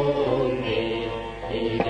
Om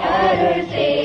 Har